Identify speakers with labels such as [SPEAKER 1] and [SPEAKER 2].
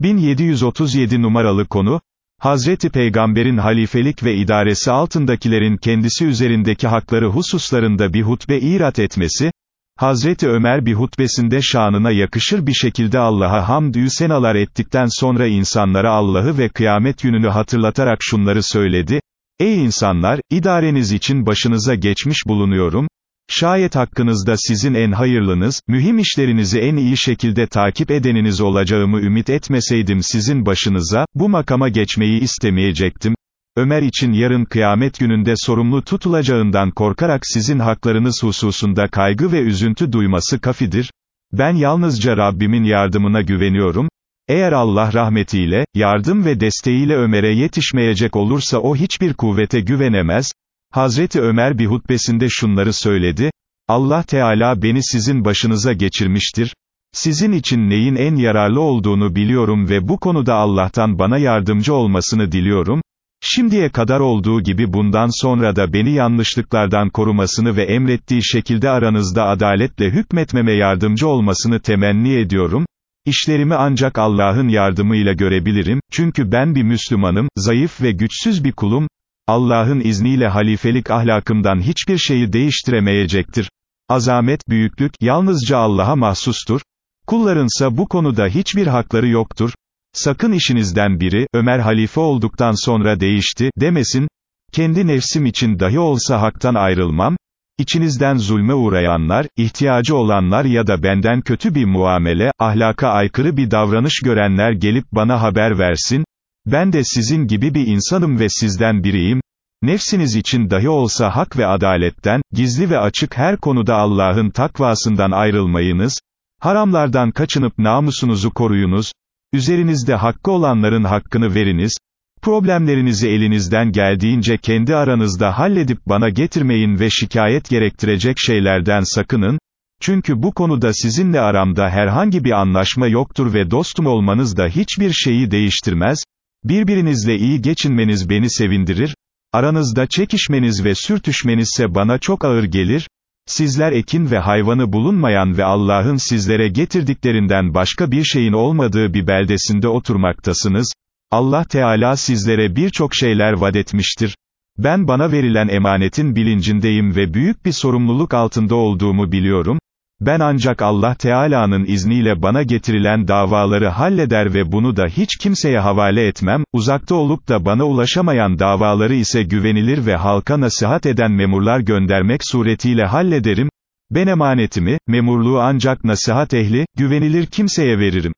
[SPEAKER 1] 1737 numaralı konu, Hazreti Peygamber'in halifelik ve idaresi altındakilerin kendisi üzerindeki hakları hususlarında bir hutbe irat etmesi, Hazreti Ömer bir hutbesinde şanına yakışır bir şekilde Allah'a hamdü senalar ettikten sonra insanlara Allah'ı ve kıyamet gününü hatırlatarak şunları söyledi, Ey insanlar, idareniz için başınıza geçmiş bulunuyorum, Şayet hakkınızda sizin en hayırlınız, mühim işlerinizi en iyi şekilde takip edeniniz olacağımı ümit etmeseydim sizin başınıza, bu makama geçmeyi istemeyecektim. Ömer için yarın kıyamet gününde sorumlu tutulacağından korkarak sizin haklarınız hususunda kaygı ve üzüntü duyması kafidir. Ben yalnızca Rabbimin yardımına güveniyorum. Eğer Allah rahmetiyle, yardım ve desteğiyle Ömer'e yetişmeyecek olursa o hiçbir kuvvete güvenemez, Hazreti Ömer bir hutbesinde şunları söyledi, Allah Teala beni sizin başınıza geçirmiştir, sizin için neyin en yararlı olduğunu biliyorum ve bu konuda Allah'tan bana yardımcı olmasını diliyorum, şimdiye kadar olduğu gibi bundan sonra da beni yanlışlıklardan korumasını ve emrettiği şekilde aranızda adaletle hükmetmeme yardımcı olmasını temenni ediyorum, İşlerimi ancak Allah'ın yardımıyla görebilirim, çünkü ben bir Müslümanım, zayıf ve güçsüz bir kulum, Allah'ın izniyle halifelik ahlakımdan hiçbir şeyi değiştiremeyecektir. Azamet, büyüklük, yalnızca Allah'a mahsustur. Kullarınsa bu konuda hiçbir hakları yoktur. Sakın işinizden biri, Ömer halife olduktan sonra değişti, demesin, kendi nefsim için dahi olsa haktan ayrılmam, İçinizden zulme uğrayanlar, ihtiyacı olanlar ya da benden kötü bir muamele, ahlaka aykırı bir davranış görenler gelip bana haber versin, ben de sizin gibi bir insanım ve sizden biriyim, nefsiniz için dahi olsa hak ve adaletten, gizli ve açık her konuda Allah'ın takvasından ayrılmayınız, haramlardan kaçınıp namusunuzu koruyunuz, üzerinizde hakkı olanların hakkını veriniz, problemlerinizi elinizden geldiğince kendi aranızda halledip bana getirmeyin ve şikayet gerektirecek şeylerden sakının, çünkü bu konuda sizinle aramda herhangi bir anlaşma yoktur ve dostum olmanız da hiçbir şeyi değiştirmez, Birbirinizle iyi geçinmeniz beni sevindirir, aranızda çekişmeniz ve sürtüşmenizse bana çok ağır gelir, sizler ekin ve hayvanı bulunmayan ve Allah'ın sizlere getirdiklerinden başka bir şeyin olmadığı bir beldesinde oturmaktasınız, Allah Teala sizlere birçok şeyler vadetmiştir, ben bana verilen emanetin bilincindeyim ve büyük bir sorumluluk altında olduğumu biliyorum, ben ancak Allah Teala'nın izniyle bana getirilen davaları halleder ve bunu da hiç kimseye havale etmem, uzakta olup da bana ulaşamayan davaları ise güvenilir ve halka nasihat eden memurlar göndermek suretiyle hallederim, ben emanetimi, memurluğu ancak nasihat ehli, güvenilir kimseye veririm.